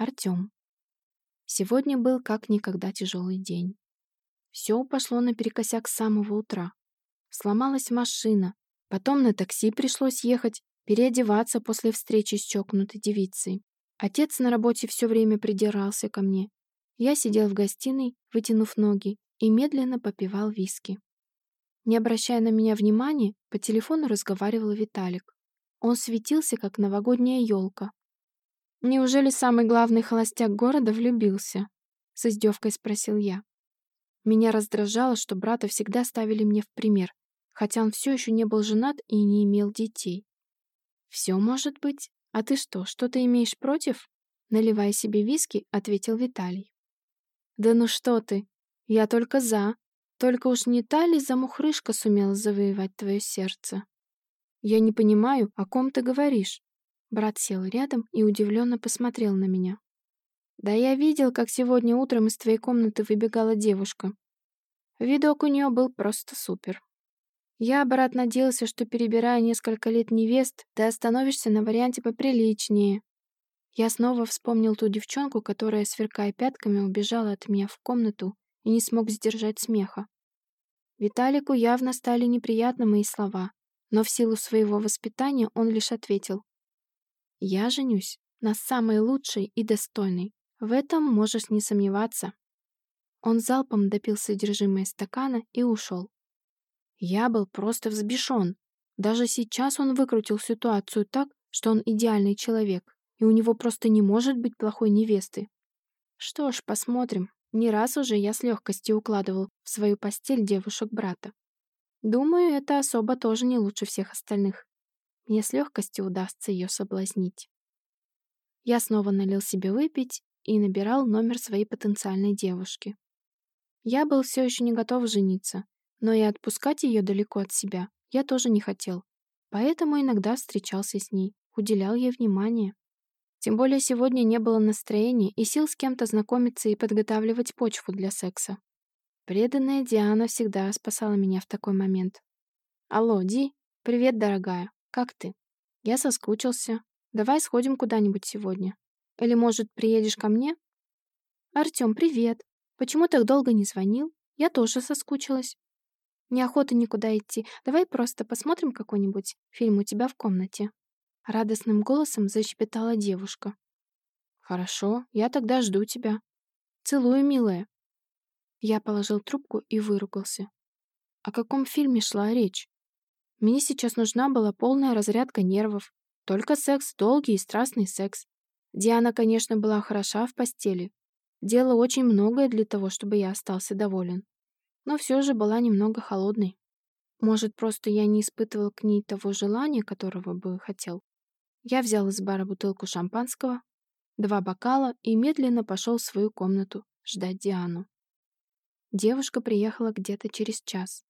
Артём. Сегодня был как никогда тяжелый день. Все пошло наперекосяк с самого утра. Сломалась машина, потом на такси пришлось ехать, переодеваться после встречи с чокнутой девицей. Отец на работе все время придирался ко мне. Я сидел в гостиной, вытянув ноги, и медленно попивал виски. Не обращая на меня внимания, по телефону разговаривал Виталик. Он светился, как новогодняя елка. «Неужели самый главный холостяк города влюбился?» — с издевкой спросил я. Меня раздражало, что брата всегда ставили мне в пример, хотя он все еще не был женат и не имел детей. «Все может быть. А ты что, что-то имеешь против?» Наливая себе виски, ответил Виталий. «Да ну что ты! Я только за. Только уж не та ли замухрышка сумела завоевать твое сердце?» «Я не понимаю, о ком ты говоришь?» Брат сел рядом и удивленно посмотрел на меня. «Да я видел, как сегодня утром из твоей комнаты выбегала девушка. Видок у нее был просто супер. Я, брат, надеялся, что, перебирая несколько лет невест, ты остановишься на варианте поприличнее». Я снова вспомнил ту девчонку, которая, сверкая пятками, убежала от меня в комнату и не смог сдержать смеха. Виталику явно стали неприятны мои слова, но в силу своего воспитания он лишь ответил. Я женюсь на самой лучшей и достойной. В этом можешь не сомневаться. Он залпом допил содержимое стакана и ушел. Я был просто взбешен. Даже сейчас он выкрутил ситуацию так, что он идеальный человек, и у него просто не может быть плохой невесты. Что ж, посмотрим. Не раз уже я с легкостью укладывал в свою постель девушек брата. Думаю, эта особа тоже не лучше всех остальных. Мне с легкостью удастся ее соблазнить. Я снова налил себе выпить и набирал номер своей потенциальной девушки. Я был все еще не готов жениться, но и отпускать ее далеко от себя я тоже не хотел, поэтому иногда встречался с ней, уделял ей внимание. Тем более сегодня не было настроения и сил с кем-то знакомиться и подготавливать почву для секса. Преданная Диана всегда спасала меня в такой момент. «Алло, Ди, привет, дорогая. Как ты? Я соскучился. Давай сходим куда-нибудь сегодня. Или, может, приедешь ко мне? Артём, привет. Почему так долго не звонил? Я тоже соскучилась. Неохота никуда идти. Давай просто посмотрим какой-нибудь фильм у тебя в комнате. Радостным голосом защепетала девушка. Хорошо, я тогда жду тебя. Целую, милая. Я положил трубку и выругался. О каком фильме шла речь? Мне сейчас нужна была полная разрядка нервов. Только секс, долгий и страстный секс. Диана, конечно, была хороша в постели. Делала очень многое для того, чтобы я остался доволен. Но все же была немного холодной. Может, просто я не испытывал к ней того желания, которого бы хотел. Я взял из бара бутылку шампанского, два бокала и медленно пошел в свою комнату ждать Диану. Девушка приехала где-то через час.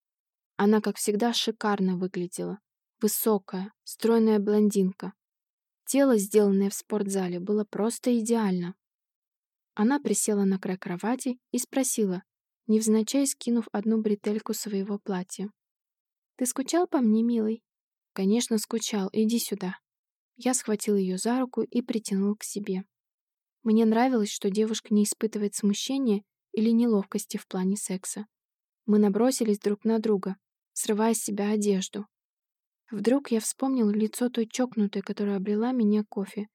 Она, как всегда, шикарно выглядела. Высокая, стройная блондинка. Тело, сделанное в спортзале, было просто идеально. Она присела на край кровати и спросила, невзначай скинув одну бретельку своего платья. «Ты скучал по мне, милый?» «Конечно, скучал. Иди сюда». Я схватил ее за руку и притянул к себе. Мне нравилось, что девушка не испытывает смущения или неловкости в плане секса. Мы набросились друг на друга, срывая с себя одежду. Вдруг я вспомнил лицо той чокнутой, которая облила меня кофе.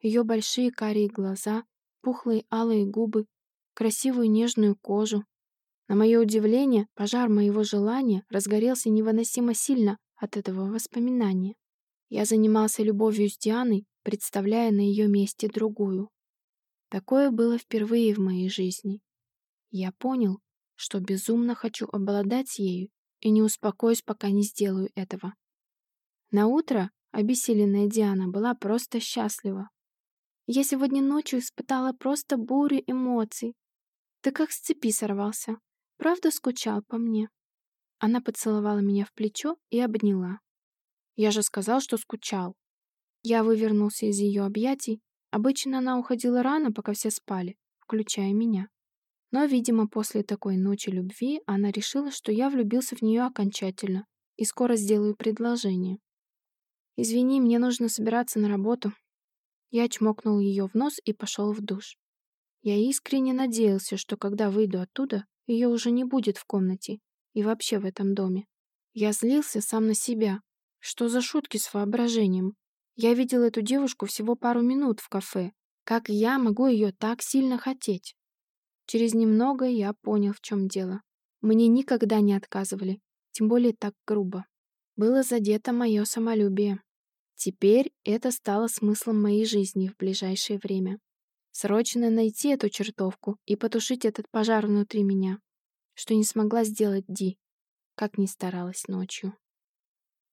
Ее большие карие глаза, пухлые алые губы, красивую нежную кожу. На мое удивление, пожар моего желания разгорелся невыносимо сильно от этого воспоминания. Я занимался любовью с Дианой, представляя на ее месте другую. Такое было впервые в моей жизни. Я понял, что безумно хочу обладать ею и не успокоюсь, пока не сделаю этого. На утро обессиленная Диана была просто счастлива. Я сегодня ночью испытала просто бурю эмоций. Ты как с цепи сорвался. Правда скучал по мне? Она поцеловала меня в плечо и обняла. Я же сказал, что скучал. Я вывернулся из ее объятий. Обычно она уходила рано, пока все спали, включая меня. Но, видимо, после такой ночи любви она решила, что я влюбился в нее окончательно и скоро сделаю предложение. «Извини, мне нужно собираться на работу». Я чмокнул ее в нос и пошел в душ. Я искренне надеялся, что когда выйду оттуда, ее уже не будет в комнате и вообще в этом доме. Я злился сам на себя. Что за шутки с воображением? Я видел эту девушку всего пару минут в кафе. Как я могу ее так сильно хотеть? Через немного я понял, в чем дело. Мне никогда не отказывали, тем более так грубо. Было задето мое самолюбие. Теперь это стало смыслом моей жизни в ближайшее время. Срочно найти эту чертовку и потушить этот пожар внутри меня, что не смогла сделать Ди, как ни старалась ночью.